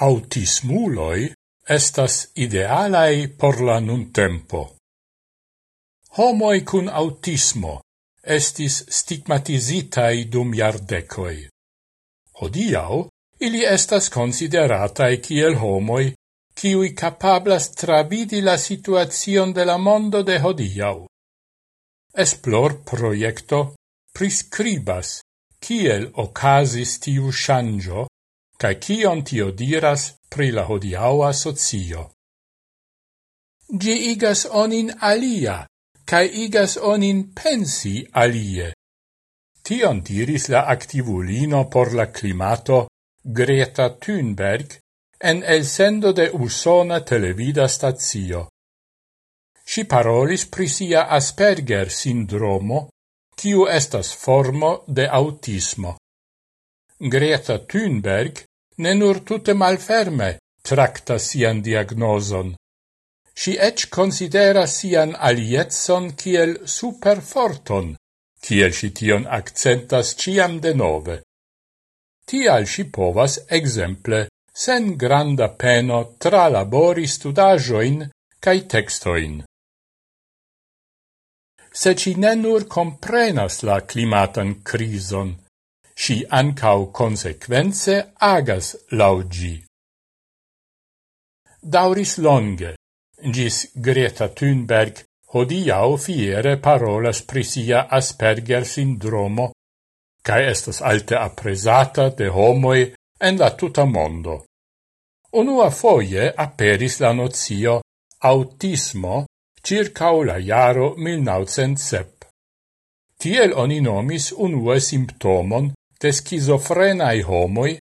autismuloi estas idealai por la nun tempo. Homoi cun autismo estis stigmatizitai dum iardecoi. Hodiau, ili estas consideratai kiel homoi, kiui capablas travidi la situazion de la mondo de hodiau. Esplor proiecto prescribas kiel ocasis tiu shangio cae cion tio diras pri la hodiaua socio. Gi igas onin alia, cae igas onin pensi alie. Tion diris la activulino por la climato Greta Thunberg en el sendo de usona televida stazio. Si parolis pri sia Asperger sindromo, kiu estas formo de autismo. Greta Thunberg ne nur tute malferme tracta sian diagnoson. Si ec considera sian alietson kiel superforton, kiel si tion accentas ciam de nove. Tial si povas, exemple, sen granda peno tralabori studajoin cae textoin. Se ci ne nur comprenas la climatan crison, si ancau consequence agas laugi. Dauris longe, gis Greta Thunberg hodiau fiere parolas prisia Asperger sindromo, cae estas alte apresata de homoi en la tuta mondo. Unua foie aperis la nozio autismo circa la jaro 1907. Tiel oni nomis unue simptomon de schizofrenai homoi,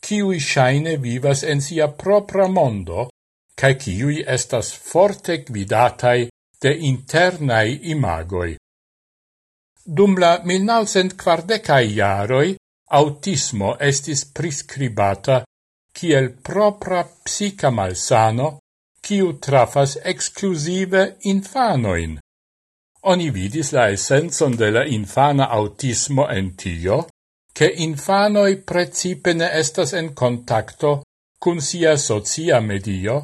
kiui shaine vivas en sia propra mondo, cae kiui estas forte guidatai de internai imagoi. Dum la 1940-ai jaroi, autismo estis prescribata kiel propra psica malsano, kiu trafas exclusive infanoin. Oni vidis la essenzon de la infana autismo en tio, che infanoi precipe ne estas en contacto cun sia socia medio,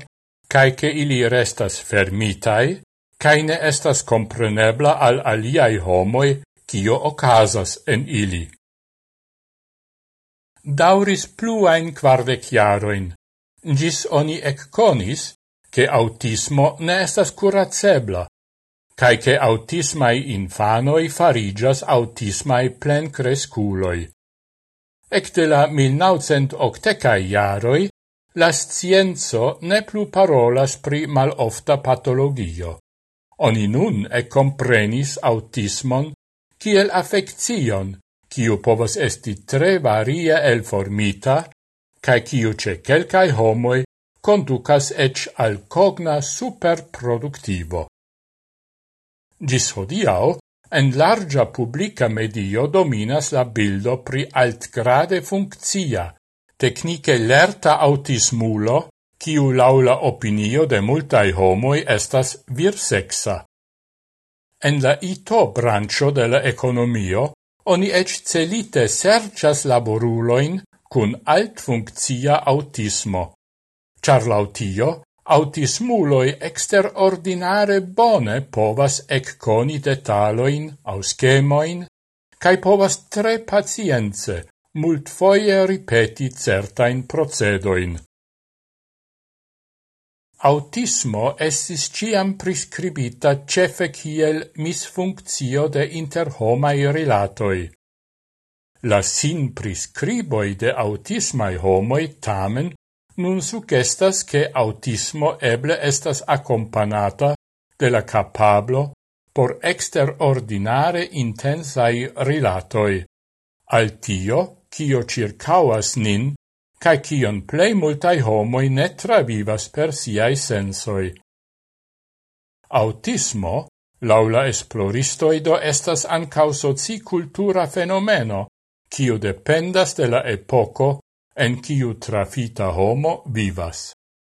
cae che ili restas fermitai, cae ne estas comprenebla al aliai homoi cio ocasas en ili. Dauris pluain quardec jaroin, gis oni ecconis che autismo ne estas curacebla, cae che autismai infanoi farigas autismai plencresculoi. Ecte la 1980-ai jaroi, la scienzo ne plu parolas pri malofta patologio. Oni nun e comprenis autismon kiel affeccion, kiu povas esti tre varia el formita, cae kiu ce quelcae homoi conducas ec al cogna superproductivo. Gis hodiau, En largia publica medio dominas la bildo pri altgrade funccia, tecnice lerta autismulo, kiu laula opinio de multai homoi estas virsexa. En la ito brancio de la economio, oni ec celite sercias laboruloin cun altfunccia autismo. Char lautio, Autismuloi exterordinare bone povas ecconi detaloin au schemoin, cae povas tre pacienze mult foie ripeti certain procedoin. Autismo estis ciam prescribita cefe kiel misfunccio de interhomai relatoi. La sin prescriboi de autismai homoi tamen nun sugestas che autismo eble estas accompagnata de la capablo por exterordinare intensai rilatoi. Al tio, cio circauas nin, cae cion plei multai homoi ne travivas per siai sensoi. Autismo, laula esploristoido, estas ancau socicultura fenomeno, cio dependas de la epoco en kiu trafita homo vivas.